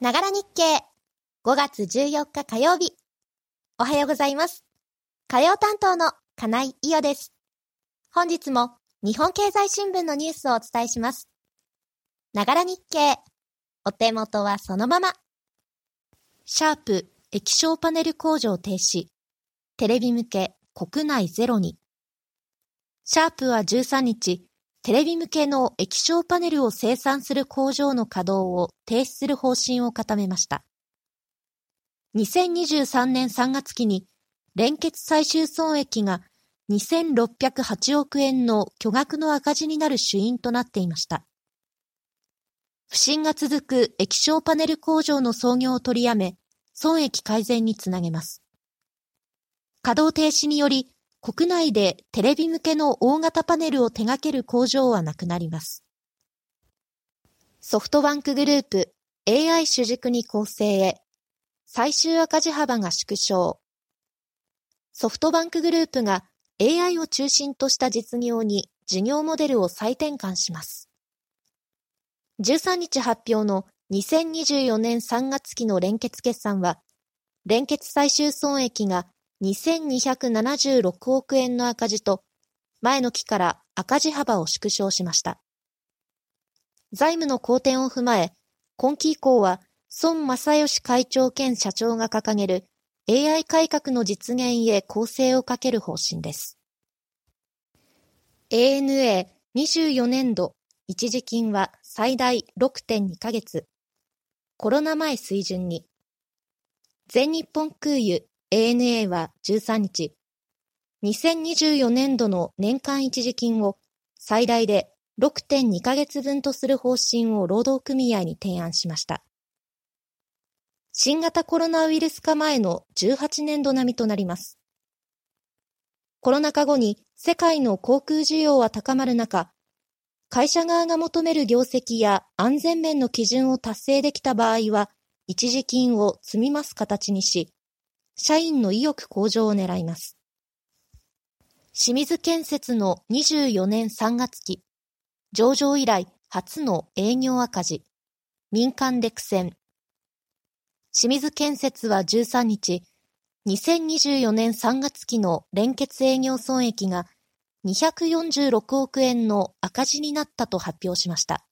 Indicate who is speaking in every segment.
Speaker 1: ながら日経。5月14日火曜日。おはようございます。火曜担当の金井伊代です。本日も日本経済新聞のニュースをお伝えします。ながら日経。お手元はそのまま。シャープ液晶パネル工場停止。テレビ向け国内ゼロに。シャープは13日、テレビ向けの液晶パネルを生産する工場の稼働を停止する方針を固めました。2023年3月期に連結最終損益が2608億円の巨額の赤字になる主因となっていました。不振が続く液晶パネル工場の操業を取りやめ、損益改善につなげます。稼働停止により国内でテレビ向けの大型パネルを手掛ける工場はなくなります。ソフトバンクグループ AI 主軸に構成へ最終赤字幅が縮小。ソフトバンクグループが AI を中心とした実業に事業モデルを再転換します。13日発表の2024年3月期の連結決算は、連結最終損益が2276億円の赤字と、前の期から赤字幅を縮小しました。財務の好転を踏まえ、今期以降は、孫正義会長兼社長が掲げる AI 改革の実現へ構成をかける方針です。ANA24 年度一時金は最大6.2ヶ月、コロナ前水準に、全日本空輸 ANA は13日、2024年度の年間一時金を最大で6.2ヶ月分とする方針を労働組合に提案しました。新型コロナウイルス化前の18年度並みとなります。コロナ禍後に世界の航空需要は高まる中、会社側が求める業績や安全面の基準を達成できた場合は、一時金を積み増す形にし、社員の意欲向上を狙います。清水建設の24年3月期、上場以来初の営業赤字、民間で苦戦。清水建設は13日、2024年3月期の連結営業損益が246億円の赤字になったと発表しました。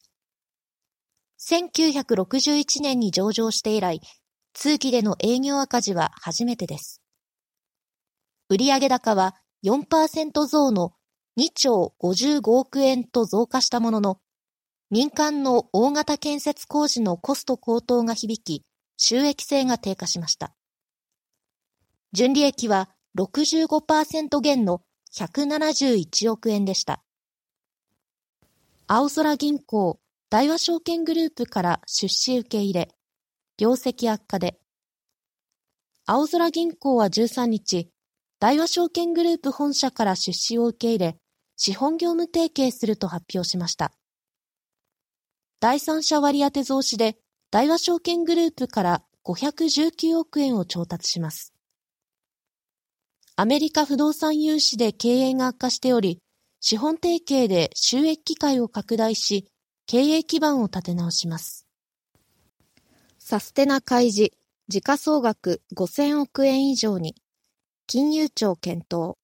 Speaker 1: 1961年に上場して以来、通期での営業赤字は初めてです。売上高は4%増の2兆55億円と増加したものの、民間の大型建設工事のコスト高騰が響き、収益性が低下しました。純利益は65%減の171億円でした。青空銀行、大和証券グループから出資受け入れ、業績悪化で、青空銀行は13日、大和証券グループ本社から出資を受け入れ、資本業務提携すると発表しました。第三者割当増資で、大和証券グループから519億円を調達します。アメリカ不動産融資で経営が悪化しており、資本提携で収益機会を拡大し、経営基盤を立て直します。サステナ開示、時価総額5000億円以上に、金融庁検討。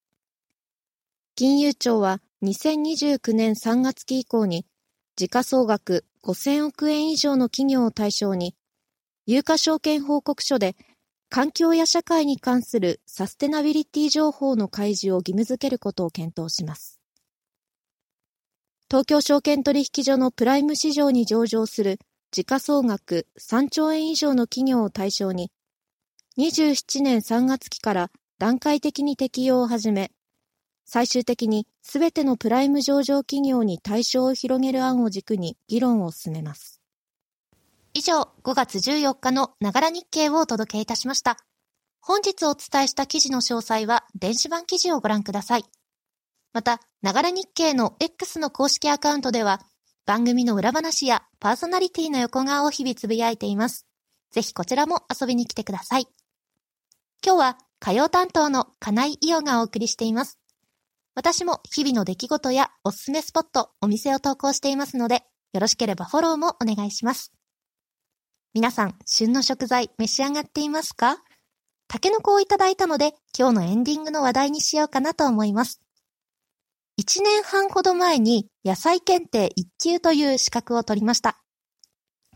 Speaker 1: 金融庁は2029年3月期以降に、時価総額5000億円以上の企業を対象に、有価証券報告書で環境や社会に関するサステナビリティ情報の開示を義務付けることを検討します。東京証券取引所のプライム市場に上場する時価総額3兆円以上の企業を対象に、27年3月期から段階的に適用を始め、最終的にすべてのプライム上場企業に対象を広げる案を軸に議論を進めます。以上、5月14日のながら日経をお届けいたしました。本日お伝えした記事の詳細は電子版記事をご覧ください。また、ながら日経の X の公式アカウントでは、番組の裏話やパーソナリティの横顔を日々つぶやいています。ぜひこちらも遊びに来てください。今日は火曜担当の金井伊代がお送りしています。私も日々の出来事やおすすめスポット、お店を投稿していますので、よろしければフォローもお願いします。皆さん、旬の食材召し上がっていますか？タケノコをいただいたので、今日のエンディングの話題にしようかなと思います。1年半ほど前に野菜検定1級という資格を取りました。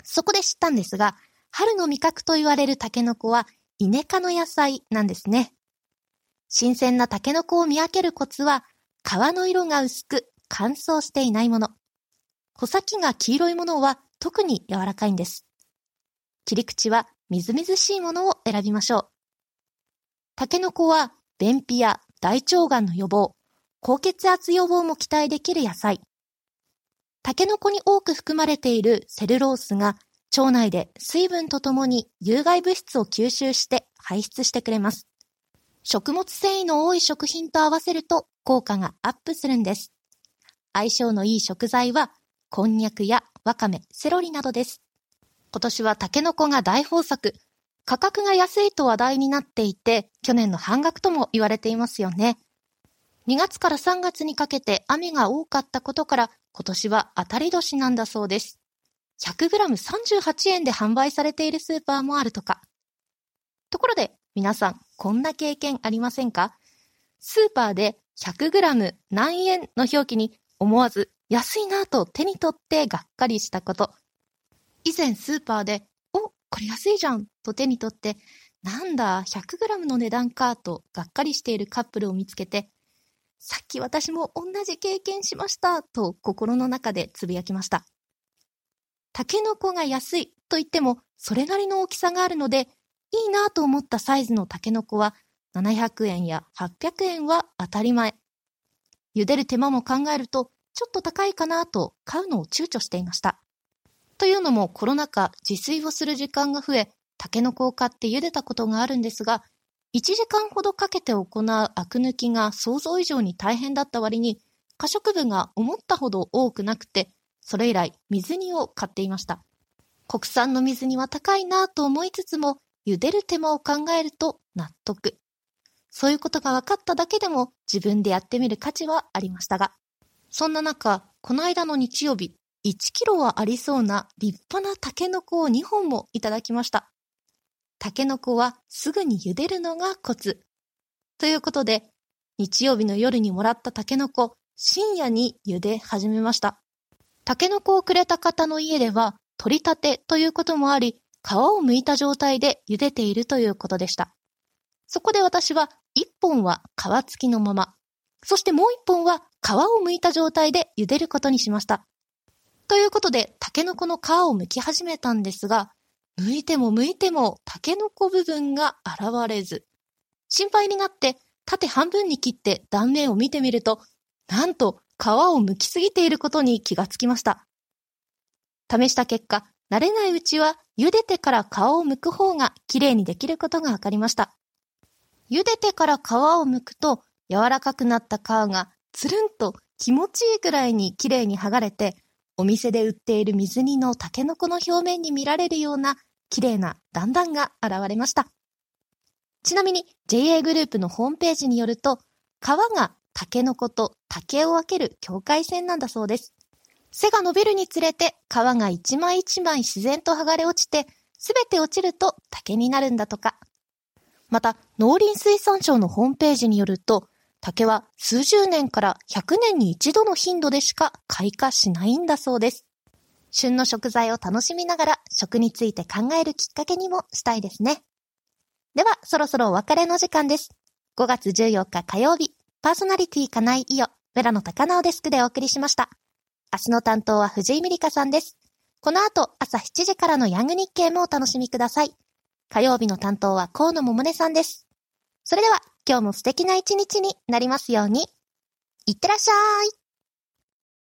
Speaker 1: そこで知ったんですが、春の味覚と言われるタケノコはイネ科の野菜なんですね。新鮮なタケノコを見分けるコツは、皮の色が薄く乾燥していないもの。穂先が黄色いものは特に柔らかいんです。切り口はみずみずしいものを選びましょう。タケノコは便秘や大腸がんの予防、高血圧予防も期待できる野菜。タケノコに多く含まれているセルロースが腸内で水分とともに有害物質を吸収して排出してくれます。食物繊維の多い食品と合わせると効果がアップするんです。相性のいい食材はこんにゃくやわかめ、セロリなどです。今年はタケノコが大豊作。価格が安いと話題になっていて、去年の半額とも言われていますよね。2月から3月にかけて雨が多かったことから、今年は当たり年なんだそうです。100g38 円で販売されているスーパーもあるとか。ところで、皆さん、こんな経験ありませんか？スーパーで 100g 何円の表記に思わず安いなと手に取ってがっかりしたこと。以前スーパーで、お、これ安いじゃんと手に取って、なんだ、100g の値段かとがっかりしているカップルを見つけて、さっき私も同じ経験しましたと心の中でつぶやきました。タケノコが安いと言ってもそれなりの大きさがあるので、いいなと思ったサイズのタケノコは700円や800円は当たり前。茹でる手間も考えるとちょっと高いかなと買うのを躊躇していました。というのもコロナ禍自炊をする時間が増え、タケノコを買って茹でたことがあるんですが、1時間ほどかけて行うアク抜きが想像以上に大変だった割に、可食部が思ったほど多くなくて、それ以来水煮を買っていました。国産の水煮は高いなと思いつつも、茹でる手間を考えると納得。そういうことが分かっただけでも自分でやってみる価値はありましたが、そんな中、この間の日曜日、1キロはありそうな立派なタケノコを2本もいただきました。タケノコはすぐに茹でるのがコツ。ということで、日曜日の夜にもらったタケノコ、深夜に茹で始めました。タケノコをくれた方の家では、取り立てということもあり、皮を剥いた状態で茹でているということでした。そこで私は、1本は皮付きのまま、そしてもう1本は皮を剥いた状態で茹でることにしました。ということで、タケノコの皮を剥き始めたんですが、剥いても剥いてもタケノコ部分が現れず、心配になって縦半分に切って断面を見てみると、なんと皮を剥きすぎていることに気がつきました。試した結果、慣れないうちは茹でてから皮を剥く方が綺麗にできることが分かりました。茹でてから皮を剥くと柔らかくなった皮がつるんと気持ちいいくらいに綺麗に剥がれてお店で売っている水煮のタケノコの表面に見られるような綺麗な段々が現れました。ちなみに JA グループのホームページによると、皮がタケノコと竹を分ける境界線なんだそうです。背が伸びるにつれて皮が一枚一枚自然と剥がれ落ちて、すべて落ちると竹になるんだとか。また、農林水産省のホームページによると、竹は数十年から100年に一度の頻度でしか開花しないんだそうです。旬の食材を楽しみながら食について考えるきっかけにもしたいですね。では、そろそろお別れの時間です。5月14日火曜日、パーソナリティ金井伊代、ベラの高直デスクでお送りしました。明日の担当は藤井美里香さんです。この後、朝7時からのヤング日経もお楽しみください。火曜日の担当は河野桃音さんです。それでは、今日も素敵な一日になりますように。いってらっしゃい。